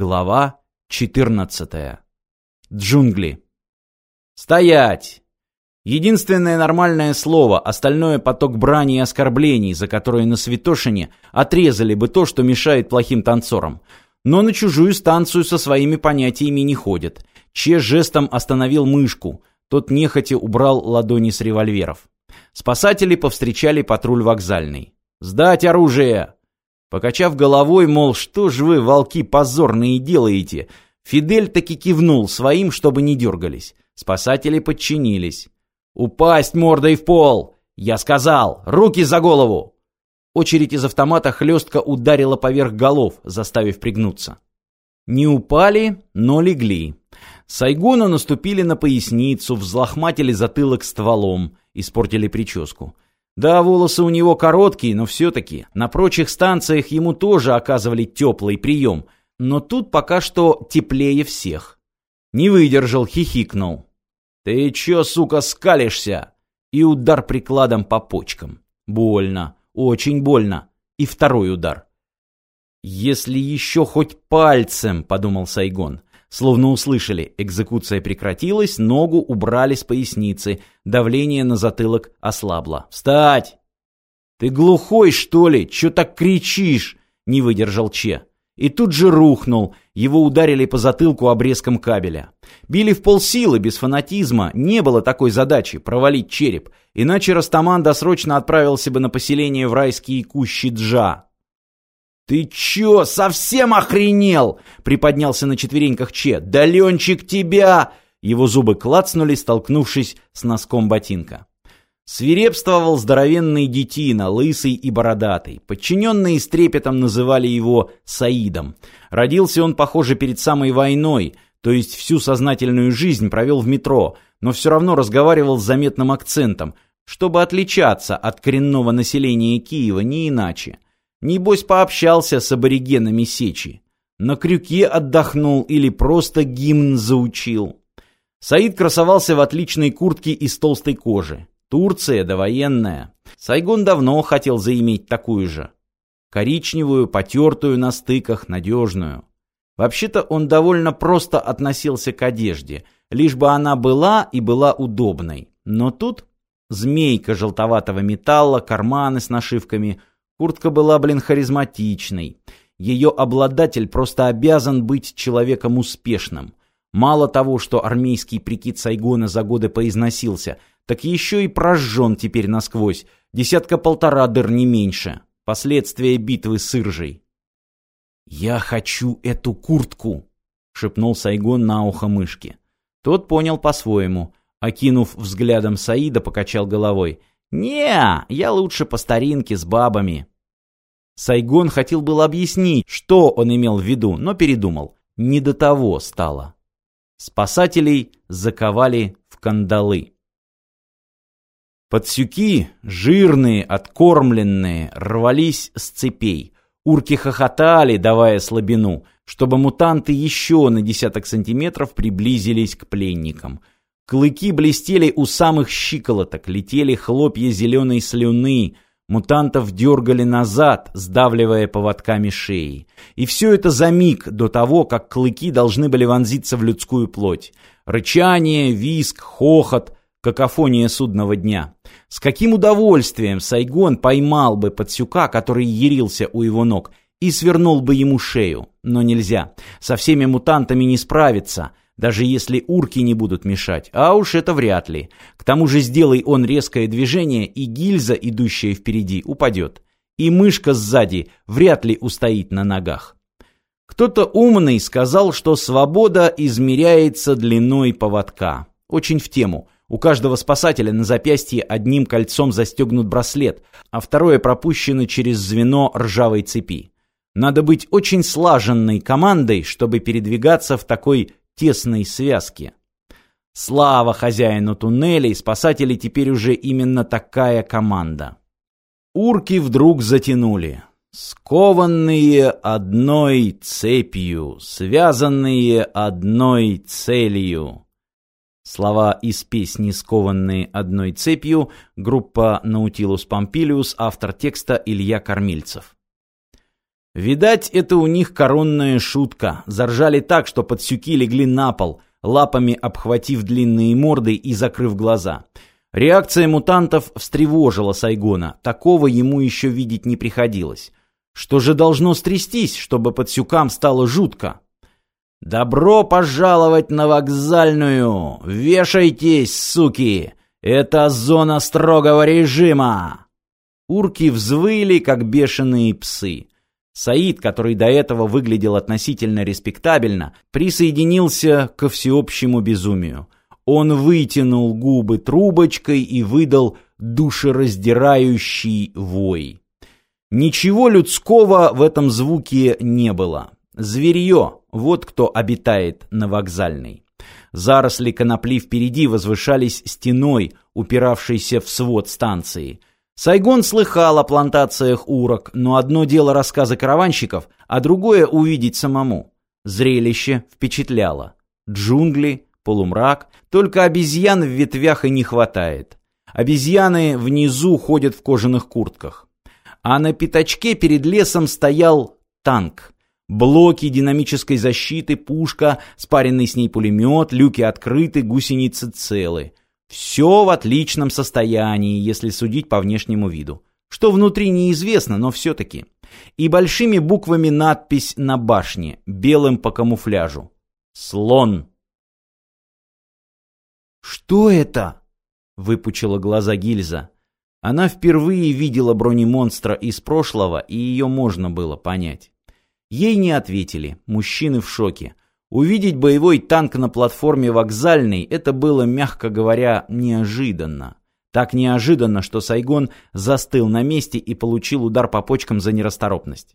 Глава 14. Джунгли. Стоять! Единственное нормальное слово, остальное поток брани и оскорблений, за которые на Святошине отрезали бы то, что мешает плохим танцорам. Но на чужую станцию со своими понятиями не ходят. Че жестом остановил мышку, тот нехотя убрал ладони с револьверов. Спасатели повстречали патруль вокзальный. «Сдать оружие!» Покачав головой, мол, что ж вы, волки, позорные делаете, Фидель таки кивнул своим, чтобы не дергались. Спасатели подчинились. «Упасть мордой в пол!» «Я сказал! Руки за голову!» Очередь из автомата хлестко ударила поверх голов, заставив пригнуться. Не упали, но легли. Сайгону наступили на поясницу, взлохматили затылок стволом, испортили прическу. Да, волосы у него короткие, но все-таки. На прочих станциях ему тоже оказывали теплый прием. Но тут пока что теплее всех. Не выдержал, хихикнул. «Ты че, сука, скалишься?» И удар прикладом по почкам. Больно, очень больно. И второй удар. «Если еще хоть пальцем», — подумал Сайгон, Словно услышали, экзекуция прекратилась, ногу убрали с поясницы, давление на затылок ослабло. «Встать!» «Ты глухой, что ли? Че так кричишь?» — не выдержал Че. И тут же рухнул, его ударили по затылку обрезком кабеля. Били в полсилы, без фанатизма, не было такой задачи — провалить череп, иначе Растаман досрочно отправился бы на поселение в райские кущи Джа. «Ты чё, совсем охренел?» — приподнялся на четвереньках Че. «Да Ленчик тебя!» Его зубы клацнули, столкнувшись с носком ботинка. Свирепствовал здоровенный детина, лысый и бородатый. Подчиненные с трепетом называли его Саидом. Родился он, похоже, перед самой войной, то есть всю сознательную жизнь провел в метро, но все равно разговаривал с заметным акцентом, чтобы отличаться от коренного населения Киева не иначе. Небось, пообщался с аборигенами Сечи. На крюке отдохнул или просто гимн заучил. Саид красовался в отличной куртке из толстой кожи. Турция довоенная. Сайгон давно хотел заиметь такую же. Коричневую, потертую на стыках, надежную. Вообще-то он довольно просто относился к одежде, лишь бы она была и была удобной. Но тут змейка желтоватого металла, карманы с нашивками, Куртка была, блин, харизматичной. Ее обладатель просто обязан быть человеком успешным. Мало того, что армейский прикид Сайгона за годы поизносился, так еще и прожжен теперь насквозь. Десятка-полтора дыр не меньше. Последствия битвы с Иржей. «Я хочу эту куртку!» — шепнул Сайгон на ухо мышки. Тот понял по-своему. Окинув взглядом Саида, покачал головой. «Не, я лучше по старинке с бабами». Сайгон хотел был объяснить, что он имел в виду, но передумал. Не до того стало. Спасателей заковали в кандалы. Подсюки, жирные, откормленные, рвались с цепей. Урки хохотали, давая слабину, чтобы мутанты еще на десяток сантиметров приблизились к пленникам. Клыки блестели у самых щиколоток, летели хлопья зеленой слюны — Мутантов дергали назад, сдавливая поводками шеи. И все это за миг до того, как клыки должны были вонзиться в людскую плоть. Рычание, виск, хохот, какофония судного дня. С каким удовольствием Сайгон поймал бы подсюка, который ярился у его ног, и свернул бы ему шею. Но нельзя. Со всеми мутантами не справиться даже если урки не будут мешать, а уж это вряд ли. К тому же сделай он резкое движение, и гильза, идущая впереди, упадет. И мышка сзади вряд ли устоит на ногах. Кто-то умный сказал, что свобода измеряется длиной поводка. Очень в тему. У каждого спасателя на запястье одним кольцом застегнут браслет, а второе пропущено через звено ржавой цепи. Надо быть очень слаженной командой, чтобы передвигаться в такой тесной связки. Слава хозяину туннелей, спасатели теперь уже именно такая команда. Урки вдруг затянули. Скованные одной цепью, связанные одной целью. Слова из песни «Скованные одной цепью», группа «Наутилус Помпилиус», автор текста Илья Кормильцев. Видать, это у них коронная шутка. Заржали так, что подсюки легли на пол, лапами обхватив длинные морды и закрыв глаза. Реакция мутантов встревожила Сайгона. Такого ему еще видеть не приходилось. Что же должно стрястись, чтобы подсюкам стало жутко? «Добро пожаловать на вокзальную! Вешайтесь, суки! Это зона строгого режима!» Урки взвыли, как бешеные псы. Саид, который до этого выглядел относительно респектабельно, присоединился ко всеобщему безумию. Он вытянул губы трубочкой и выдал душераздирающий вой. Ничего людского в этом звуке не было. Зверье, вот кто обитает на вокзальной. Заросли конопли впереди возвышались стеной, упиравшейся в свод станции. Сайгон слыхал о плантациях урок, но одно дело рассказы караванщиков, а другое увидеть самому. Зрелище впечатляло. Джунгли, полумрак, только обезьян в ветвях и не хватает. Обезьяны внизу ходят в кожаных куртках. А на пятачке перед лесом стоял танк. Блоки динамической защиты, пушка, спаренный с ней пулемет, люки открыты, гусеницы целы. Все в отличном состоянии, если судить по внешнему виду. Что внутри неизвестно, но все-таки. И большими буквами надпись на башне, белым по камуфляжу. «Слон». «Что это?» — выпучила глаза гильза. Она впервые видела бронемонстра из прошлого, и ее можно было понять. Ей не ответили, мужчины в шоке. Увидеть боевой танк на платформе вокзальной – это было, мягко говоря, неожиданно. Так неожиданно, что Сайгон застыл на месте и получил удар по почкам за нерасторопность.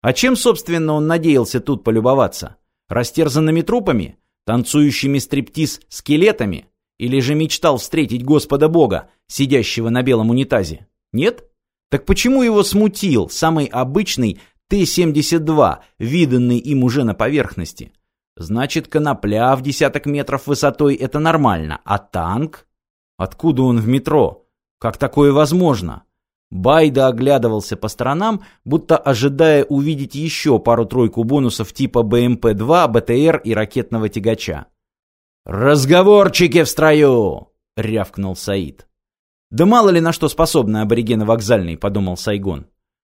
А чем, собственно, он надеялся тут полюбоваться? Растерзанными трупами? Танцующими стриптиз скелетами? Или же мечтал встретить Господа Бога, сидящего на белом унитазе? Нет? Так почему его смутил самый обычный Т-72, виданный им уже на поверхности. Значит, конопля в десяток метров высотой — это нормально, а танк? Откуда он в метро? Как такое возможно? Байда оглядывался по сторонам, будто ожидая увидеть еще пару-тройку бонусов типа БМП-2, БТР и ракетного тягача. «Разговорчики в строю!» — рявкнул Саид. «Да мало ли на что способны аборигены вокзальные», — подумал Сайгон.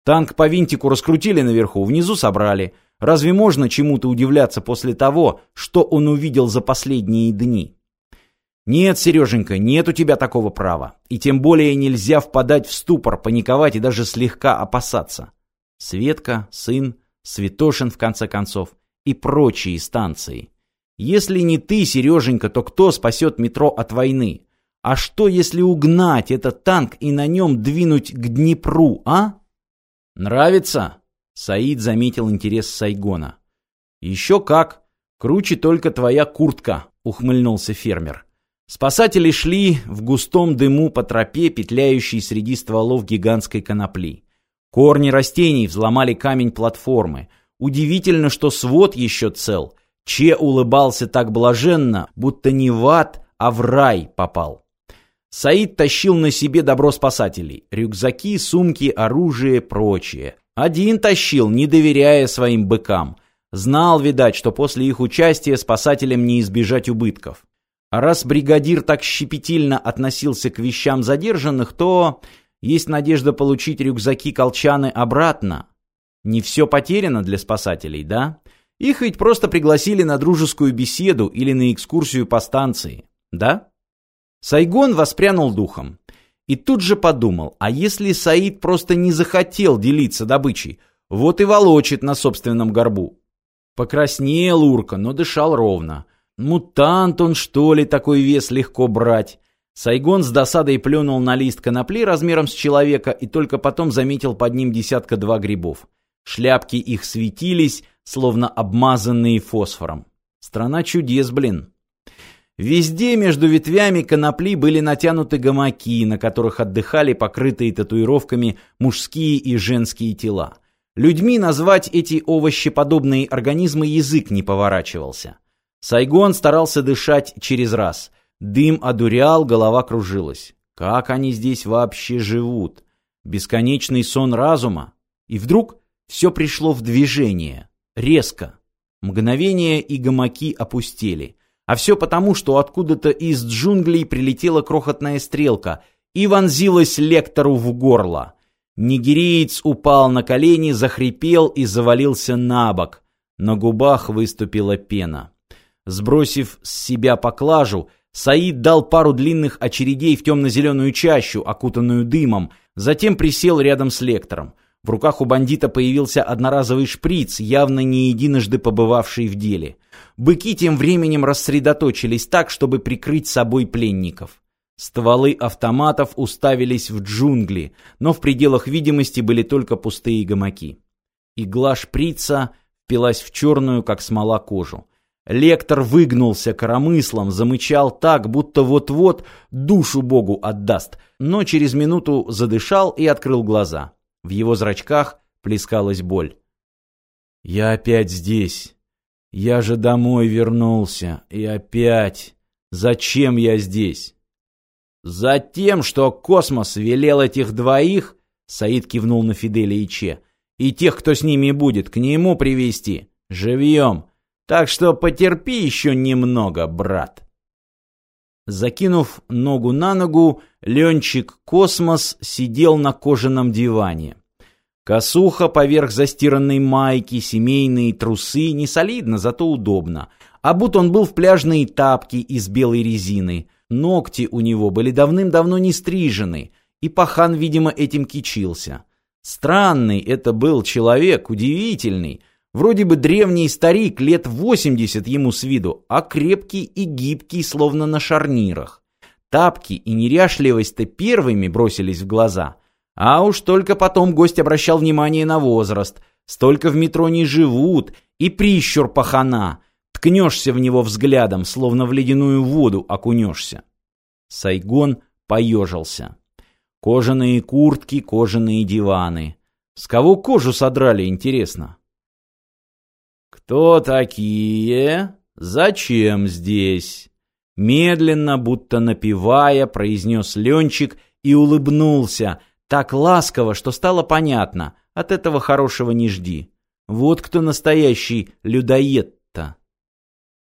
Танк по винтику раскрутили наверху, внизу собрали. Разве можно чему-то удивляться после того, что он увидел за последние дни? Нет, Сереженька, нет у тебя такого права. И тем более нельзя впадать в ступор, паниковать и даже слегка опасаться. Светка, сын, Святошин, в конце концов, и прочие станции. Если не ты, Сереженька, то кто спасет метро от войны? А что, если угнать этот танк и на нем двинуть к Днепру, а? «Нравится?» Саид заметил интерес Сайгона. «Еще как! Круче только твоя куртка!» — ухмыльнулся фермер. Спасатели шли в густом дыму по тропе, петляющей среди стволов гигантской конопли. Корни растений взломали камень платформы. Удивительно, что свод еще цел. Че улыбался так блаженно, будто не в ад, а в рай попал. Саид тащил на себе добро спасателей. Рюкзаки, сумки, оружие, прочее. Один тащил, не доверяя своим быкам. Знал, видать, что после их участия спасателям не избежать убытков. А раз бригадир так щепетильно относился к вещам задержанных, то есть надежда получить рюкзаки-колчаны обратно. Не все потеряно для спасателей, да? Их ведь просто пригласили на дружескую беседу или на экскурсию по станции, да? Сайгон воспрянул духом. И тут же подумал, а если Саид просто не захотел делиться добычей, вот и волочит на собственном горбу. Покраснел Урка, но дышал ровно. Мутант он, что ли, такой вес легко брать? Сайгон с досадой плюнул на лист конопли размером с человека и только потом заметил под ним десятка-два грибов. Шляпки их светились, словно обмазанные фосфором. Страна чудес, блин. Везде между ветвями конопли были натянуты гамаки, на которых отдыхали покрытые татуировками мужские и женские тела. Людьми назвать эти овощеподобные организмы язык не поворачивался. Сайгон старался дышать через раз. Дым одурял, голова кружилась. Как они здесь вообще живут? Бесконечный сон разума? И вдруг все пришло в движение. Резко. Мгновение и гамаки опустели. А все потому, что откуда-то из джунглей прилетела крохотная стрелка и вонзилась лектору в горло. Нигериец упал на колени, захрипел и завалился на бок. На губах выступила пена. Сбросив с себя поклажу, Саид дал пару длинных очередей в темно-зеленую чащу, окутанную дымом, затем присел рядом с лектором. В руках у бандита появился одноразовый шприц, явно не единожды побывавший в деле. Быки тем временем рассредоточились так, чтобы прикрыть собой пленников. Стволы автоматов уставились в джунгли, но в пределах видимости были только пустые гамаки. Игла шприца впилась в черную, как смола, кожу. Лектор выгнулся коромыслом, замычал так, будто вот-вот душу Богу отдаст, но через минуту задышал и открыл глаза. В его зрачках плескалась боль. «Я опять здесь. Я же домой вернулся. И опять. Зачем я здесь?» «Затем, что космос велел этих двоих...» Саид кивнул на Фиделя и Че. «И тех, кто с ними будет, к нему привести Живьем. Так что потерпи еще немного, брат». Закинув ногу на ногу, Ленчик Космос сидел на кожаном диване. Косуха поверх застиранной майки, семейные трусы, не солидно, зато удобно. А будто он был в пляжные тапки из белой резины. Ногти у него были давным-давно не стрижены, и пахан, видимо, этим кичился. Странный это был человек, удивительный. Вроде бы древний старик, лет восемьдесят ему с виду, а крепкий и гибкий, словно на шарнирах. Тапки и неряшливость-то первыми бросились в глаза. А уж только потом гость обращал внимание на возраст. Столько в метро не живут, и прищур пахана. Ткнешься в него взглядом, словно в ледяную воду окунешься. Сайгон поежился. Кожаные куртки, кожаные диваны. С кого кожу содрали, интересно? «Кто такие? Зачем здесь?» Медленно, будто напевая, произнес Ленчик и улыбнулся, так ласково, что стало понятно, от этого хорошего не жди. Вот кто настоящий людоед-то.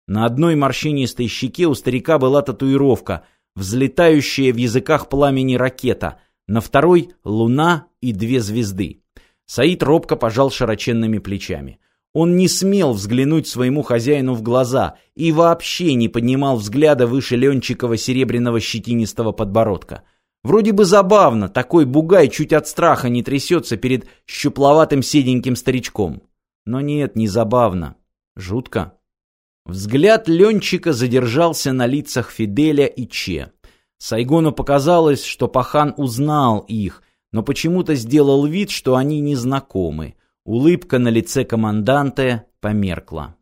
На одной морщинистой щеке у старика была татуировка, взлетающая в языках пламени ракета, на второй — луна и две звезды. Саид робко пожал широченными плечами. Он не смел взглянуть своему хозяину в глаза и вообще не поднимал взгляда выше Ленчикова серебряного щетинистого подбородка. Вроде бы забавно, такой бугай чуть от страха не трясется перед щупловатым седеньким старичком. Но нет, не забавно. Жутко. Взгляд Ленчика задержался на лицах Фиделя и Че. Сайгону показалось, что Пахан узнал их, но почему-то сделал вид, что они не знакомы. Улыбка на лице команданта померкла.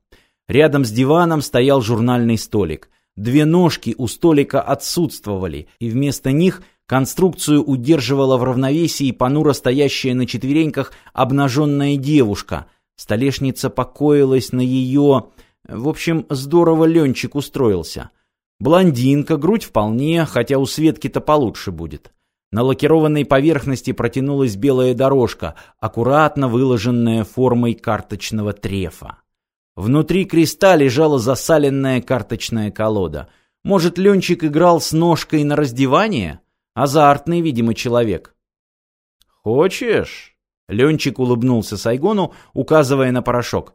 Рядом с диваном стоял журнальный столик. Две ножки у столика отсутствовали, и вместо них конструкцию удерживала в равновесии понуро стоящая на четвереньках обнаженная девушка. Столешница покоилась на ее... В общем, здорово Ленчик устроился. Блондинка, грудь вполне, хотя у Светки-то получше будет. На лакированной поверхности протянулась белая дорожка, аккуратно выложенная формой карточного трефа. Внутри креста лежала засаленная карточная колода. Может, Ленчик играл с ножкой на раздевание? Азартный, видимо, человек. «Хочешь?» Ленчик улыбнулся Сайгону, указывая на порошок.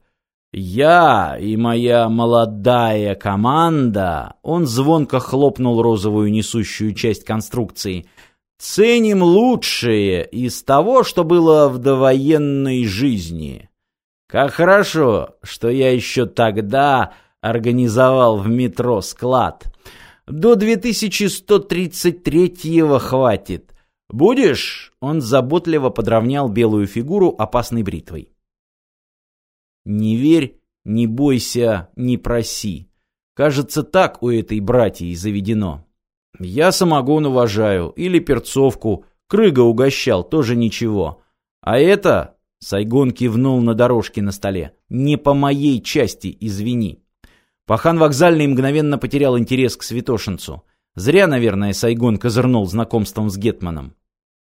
«Я и моя молодая команда...» Он звонко хлопнул розовую несущую часть конструкции – Ценим лучшее из того, что было в довоенной жизни. Как хорошо, что я еще тогда организовал в метро склад. До 2133-го хватит. Будешь? Он заботливо подровнял белую фигуру опасной бритвой. Не верь, не бойся, не проси. Кажется, так у этой братьи заведено. Я самогон уважаю, или перцовку, крыга угощал, тоже ничего. А это, Сайгон кивнул на дорожке на столе, не по моей части, извини. Пахан вокзальный мгновенно потерял интерес к святошинцу. Зря, наверное, Сайгон козырнул знакомством с Гетманом.